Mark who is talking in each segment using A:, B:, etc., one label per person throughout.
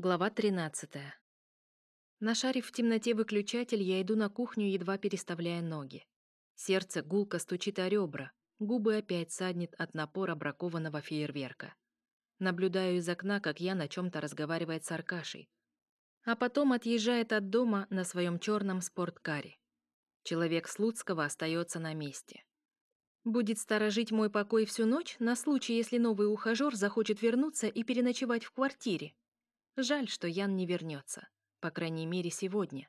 A: Глава 13. Нашарив в темноте выключатель, я иду на кухню, едва переставляя ноги. Сердце гулко стучит о ребра, губы опять саднет от напора бракованного фейерверка. Наблюдаю из окна, как я на чем-то разговаривает с Аркашей. А потом отъезжает от дома на своем черном спорткаре. Человек Слуцкого остается на месте. Будет сторожить мой покой всю ночь на случай, если новый ухажер захочет вернуться и переночевать в квартире. Жаль, что Ян не вернется. По крайней мере, сегодня.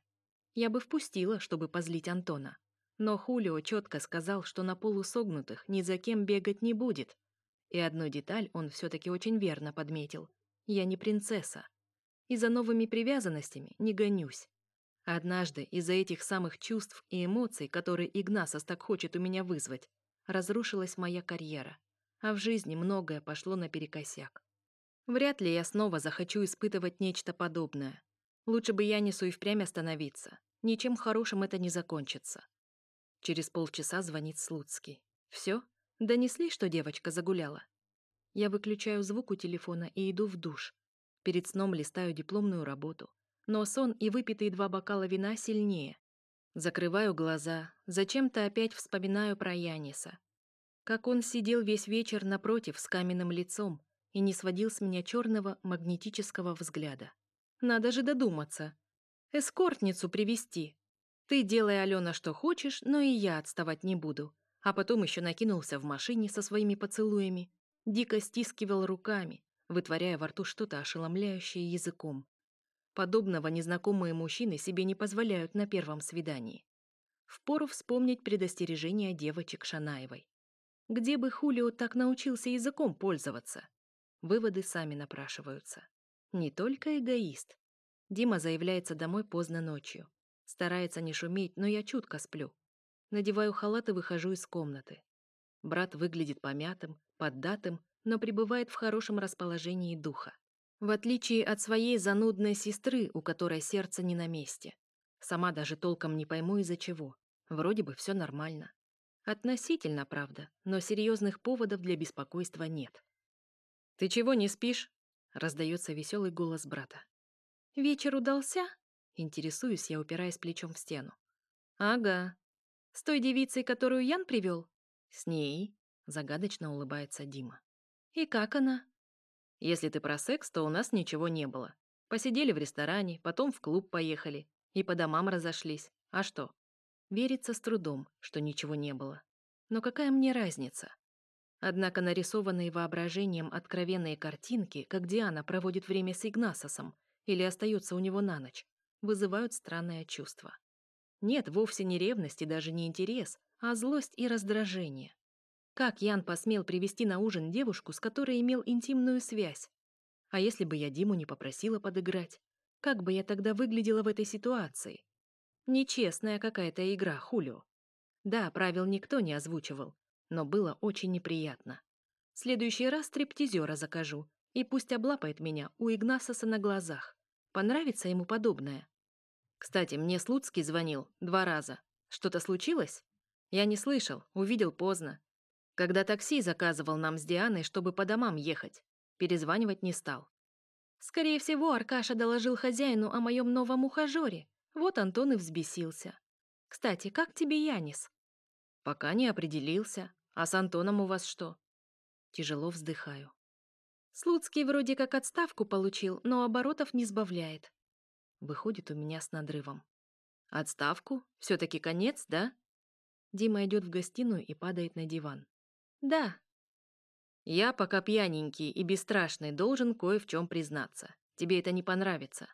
A: Я бы впустила, чтобы позлить Антона. Но Хулио четко сказал, что на полусогнутых ни за кем бегать не будет. И одну деталь он все-таки очень верно подметил. Я не принцесса. И за новыми привязанностями не гонюсь. Однажды из-за этих самых чувств и эмоций, которые Игнасос так хочет у меня вызвать, разрушилась моя карьера. А в жизни многое пошло наперекосяк. Вряд ли я снова захочу испытывать нечто подобное. Лучше бы Янису и впрямь остановиться. Ничем хорошим это не закончится. Через полчаса звонит Слуцкий. Все? Донесли, что девочка загуляла? Я выключаю звук у телефона и иду в душ. Перед сном листаю дипломную работу. Но сон и выпитые два бокала вина сильнее. Закрываю глаза, зачем-то опять вспоминаю про Яниса. Как он сидел весь вечер напротив с каменным лицом, и не сводил с меня черного магнетического взгляда. Надо же додуматься. Эскортницу привести. Ты делай, Алена, что хочешь, но и я отставать не буду. А потом еще накинулся в машине со своими поцелуями, дико стискивал руками, вытворяя во рту что-то ошеломляющее языком. Подобного незнакомые мужчины себе не позволяют на первом свидании. Впору вспомнить предостережение девочек Шанаевой. Где бы Хулио так научился языком пользоваться? Выводы сами напрашиваются. Не только эгоист. Дима заявляется домой поздно ночью. Старается не шуметь, но я чутко сплю. Надеваю халат и выхожу из комнаты. Брат выглядит помятым, поддатым, но пребывает в хорошем расположении духа. В отличие от своей занудной сестры, у которой сердце не на месте. Сама даже толком не пойму из-за чего. Вроде бы все нормально. Относительно, правда, но серьезных поводов для беспокойства нет. «Ты чего не спишь?» — раздается веселый голос брата. «Вечер удался?» — интересуюсь я, упираясь плечом в стену. «Ага. С той девицей, которую Ян привел?» «С ней», — загадочно улыбается Дима. «И как она?» «Если ты про секс, то у нас ничего не было. Посидели в ресторане, потом в клуб поехали и по домам разошлись. А что?» Верится с трудом, что ничего не было. Но какая мне разница? Однако нарисованные воображением откровенные картинки, как Диана проводит время с Игнасосом или остается у него на ночь, вызывают странное чувство. Нет, вовсе не ревность и даже не интерес, а злость и раздражение. Как Ян посмел привести на ужин девушку, с которой имел интимную связь? А если бы я Диму не попросила подыграть? Как бы я тогда выглядела в этой ситуации? Нечестная какая-то игра, Хулио. Да, правил никто не озвучивал, но было очень неприятно. В следующий раз стриптизера закажу, и пусть облапает меня у Игнасоса на глазах. Понравится ему подобное. Кстати, мне Слуцкий звонил два раза. Что-то случилось? Я не слышал, увидел поздно. Когда такси заказывал нам с Дианой, чтобы по домам ехать, перезванивать не стал. Скорее всего, Аркаша доложил хозяину о моем новом ухажере. Вот Антон и взбесился. Кстати, как тебе Янис? Пока не определился. А с Антоном у вас что? Тяжело вздыхаю. Слуцкий вроде как отставку получил, но оборотов не сбавляет. Выходит у меня с надрывом. Отставку? Все-таки конец, да? Дима идет в гостиную и падает на диван. Да. Я, пока пьяненький и бесстрашный, должен кое в чем признаться. Тебе это не понравится.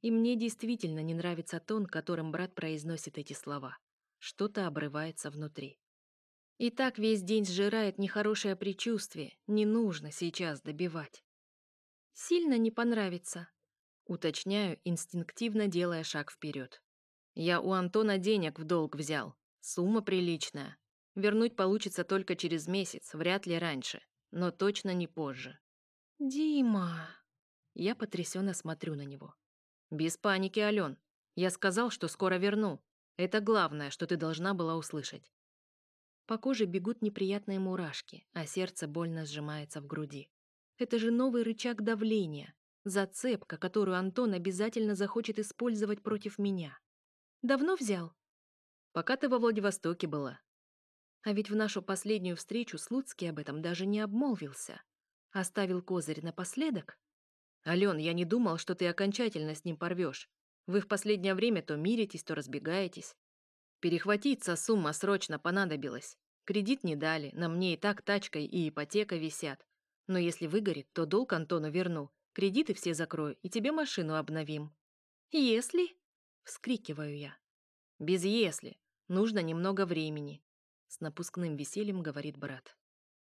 A: И мне действительно не нравится тон, которым брат произносит эти слова. Что-то обрывается внутри. И так весь день сжирает нехорошее предчувствие, не нужно сейчас добивать. Сильно не понравится. Уточняю, инстинктивно делая шаг вперед. Я у Антона денег в долг взял. Сумма приличная. Вернуть получится только через месяц, вряд ли раньше, но точно не позже. Дима. Я потрясенно смотрю на него. Без паники, Ален. Я сказал, что скоро верну. Это главное, что ты должна была услышать. По коже бегут неприятные мурашки, а сердце больно сжимается в груди. Это же новый рычаг давления. Зацепка, которую Антон обязательно захочет использовать против меня. Давно взял? Пока ты во Владивостоке была. А ведь в нашу последнюю встречу Слуцкий об этом даже не обмолвился. Оставил козырь напоследок. Ален, я не думал, что ты окончательно с ним порвешь. Вы в последнее время то миритесь, то разбегаетесь. Перехватиться сумма срочно понадобилась. Кредит не дали, на мне и так тачка и ипотека висят. Но если выгорит, то долг Антону верну, кредиты все закрою и тебе машину обновим. Если? Вскрикиваю я. Без если. Нужно немного времени. С напускным весельем говорит брат.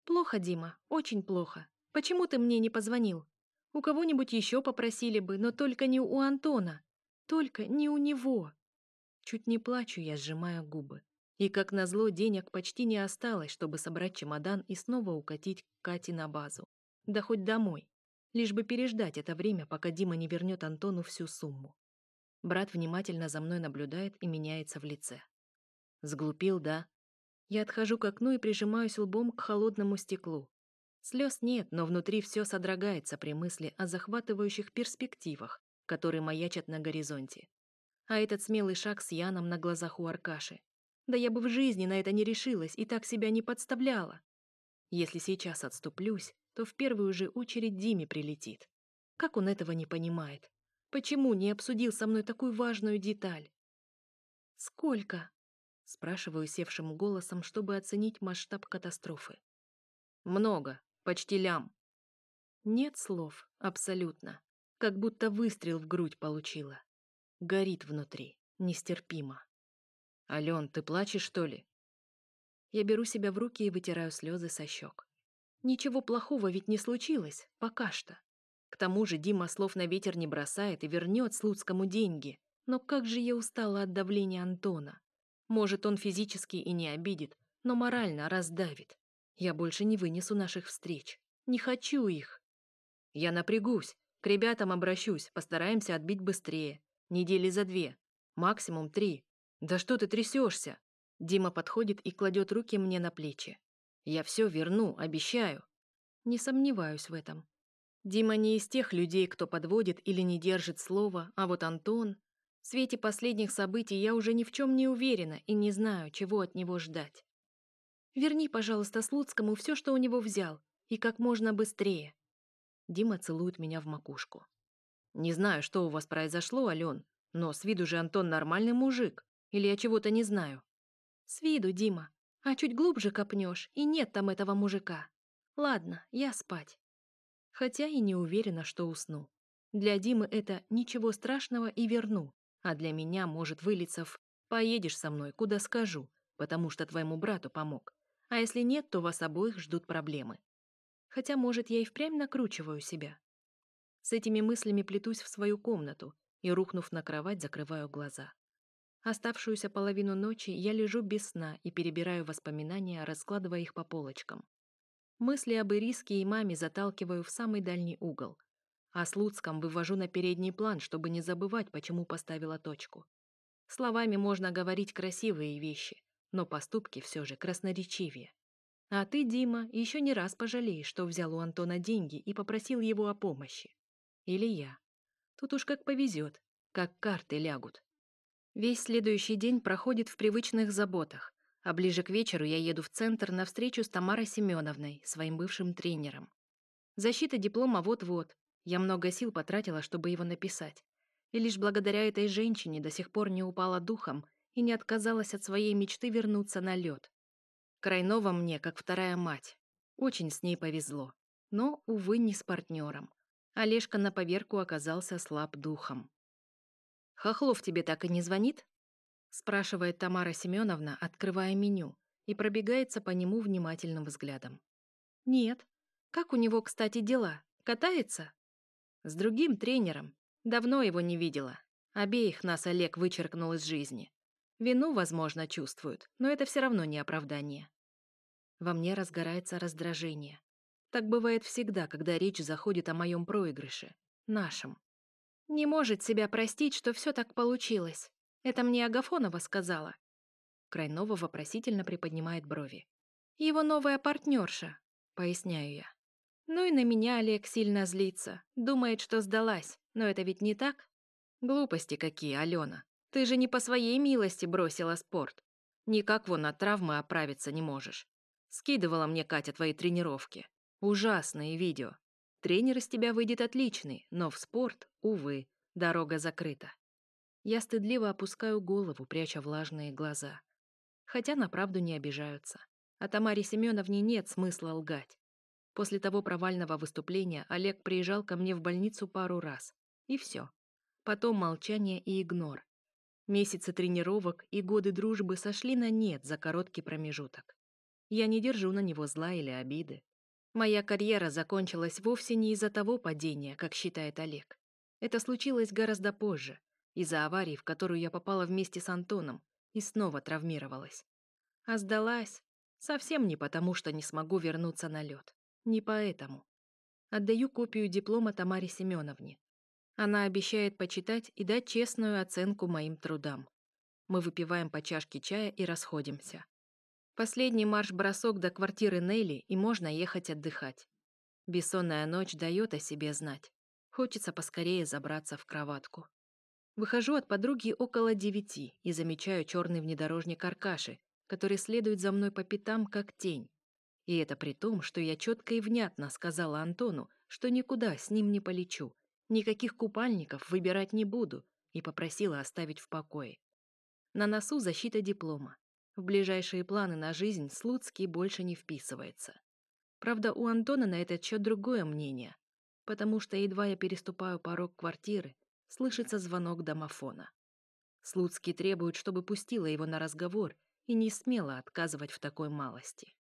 A: Плохо, Дима, очень плохо. Почему ты мне не позвонил? У кого-нибудь еще попросили бы, но только не у Антона. Только не у него. Чуть не плачу я, сжимая губы. И, как назло, денег почти не осталось, чтобы собрать чемодан и снова укатить к Кате на базу. Да хоть домой. Лишь бы переждать это время, пока Дима не вернет Антону всю сумму. Брат внимательно за мной наблюдает и меняется в лице. Сглупил, да? Я отхожу к окну и прижимаюсь лбом к холодному стеклу. Слез нет, но внутри все содрогается при мысли о захватывающих перспективах, которые маячат на горизонте. А этот смелый шаг с Яном на глазах у Аркаши. Да я бы в жизни на это не решилась и так себя не подставляла. Если сейчас отступлюсь, то в первую же очередь Диме прилетит. Как он этого не понимает? Почему не обсудил со мной такую важную деталь? «Сколько?» — спрашиваю севшим голосом, чтобы оценить масштаб катастрофы. «Много, почти лям». Нет слов, абсолютно. Как будто выстрел в грудь получила. Горит внутри, нестерпимо. «Ален, ты плачешь, что ли?» Я беру себя в руки и вытираю слезы со щек. Ничего плохого ведь не случилось, пока что. К тому же Дима слов на ветер не бросает и вернет Слуцкому деньги. Но как же я устала от давления Антона. Может, он физически и не обидит, но морально раздавит. Я больше не вынесу наших встреч. Не хочу их. Я напрягусь, к ребятам обращусь, постараемся отбить быстрее. Недели за две, максимум три. «Да что ты трясешься?» Дима подходит и кладет руки мне на плечи. «Я все верну, обещаю». Не сомневаюсь в этом. Дима не из тех людей, кто подводит или не держит слова, а вот Антон... В свете последних событий я уже ни в чем не уверена и не знаю, чего от него ждать. Верни, пожалуйста, Слуцкому все, что у него взял, и как можно быстрее. Дима целует меня в макушку. Не знаю, что у вас произошло, Ален, но с виду же Антон нормальный мужик. Или я чего-то не знаю? С виду, Дима. А чуть глубже копнешь, и нет там этого мужика. Ладно, я спать. Хотя и не уверена, что усну. Для Димы это ничего страшного и верну, а для меня может вылиться в «поедешь со мной, куда скажу, потому что твоему брату помог». А если нет, то вас обоих ждут проблемы. Хотя, может, я и впрямь накручиваю себя. С этими мыслями плетусь в свою комнату и, рухнув на кровать, закрываю глаза. Оставшуюся половину ночи я лежу без сна и перебираю воспоминания, раскладывая их по полочкам. Мысли об Ириске и маме заталкиваю в самый дальний угол. А с Луцком вывожу на передний план, чтобы не забывать, почему поставила точку. Словами можно говорить красивые вещи, но поступки все же красноречивее. А ты, Дима, еще не раз пожалеешь, что взял у Антона деньги и попросил его о помощи. Или я. Тут уж как повезет, как карты лягут. Весь следующий день проходит в привычных заботах, а ближе к вечеру я еду в центр на встречу с Тамарой Семеновной, своим бывшим тренером. Защита диплома вот-вот. Я много сил потратила, чтобы его написать. И лишь благодаря этой женщине до сих пор не упала духом и не отказалась от своей мечты вернуться на лед. Крайнова мне, как вторая мать. Очень с ней повезло. Но, увы, не с партнером. Олежка на поверку оказался слаб духом. «Хохлов тебе так и не звонит?» спрашивает Тамара Семеновна, открывая меню, и пробегается по нему внимательным взглядом. «Нет. Как у него, кстати, дела? Катается?» «С другим тренером. Давно его не видела. Обеих нас Олег вычеркнул из жизни. Вину, возможно, чувствуют, но это все равно не оправдание». Во мне разгорается раздражение. Так бывает всегда, когда речь заходит о моем проигрыше. Нашем. Не может себя простить, что все так получилось. Это мне Агафонова сказала. Крайнова вопросительно приподнимает брови. Его новая партнерша, поясняю я. Ну и на меня Олег сильно злится. Думает, что сдалась. Но это ведь не так? Глупости какие, Алена. Ты же не по своей милости бросила спорт. Никак вон от травмы оправиться не можешь. Скидывала мне Катя твои тренировки. Ужасные видео. Тренер из тебя выйдет отличный, но в спорт, увы, дорога закрыта. Я стыдливо опускаю голову, пряча влажные глаза. Хотя на правду не обижаются. А Тамаре Семеновне нет смысла лгать. После того провального выступления Олег приезжал ко мне в больницу пару раз. И все. Потом молчание и игнор. Месяцы тренировок и годы дружбы сошли на нет за короткий промежуток. Я не держу на него зла или обиды. Моя карьера закончилась вовсе не из-за того падения, как считает Олег. Это случилось гораздо позже, из-за аварии, в которую я попала вместе с Антоном и снова травмировалась. А сдалась совсем не потому, что не смогу вернуться на лед. Не поэтому. Отдаю копию диплома Тамаре Семеновне. Она обещает почитать и дать честную оценку моим трудам. Мы выпиваем по чашке чая и расходимся. Последний марш-бросок до квартиры Нелли, и можно ехать отдыхать. Бессонная ночь дает о себе знать. Хочется поскорее забраться в кроватку. Выхожу от подруги около девяти и замечаю черный внедорожник Аркаши, который следует за мной по пятам, как тень. И это при том, что я четко и внятно сказала Антону, что никуда с ним не полечу, никаких купальников выбирать не буду, и попросила оставить в покое. На носу защита диплома. В ближайшие планы на жизнь Слуцкий больше не вписывается. Правда, у Антона на этот счет другое мнение, потому что едва я переступаю порог квартиры, слышится звонок домофона. Слуцкий требует, чтобы пустила его на разговор и не смела отказывать в такой малости.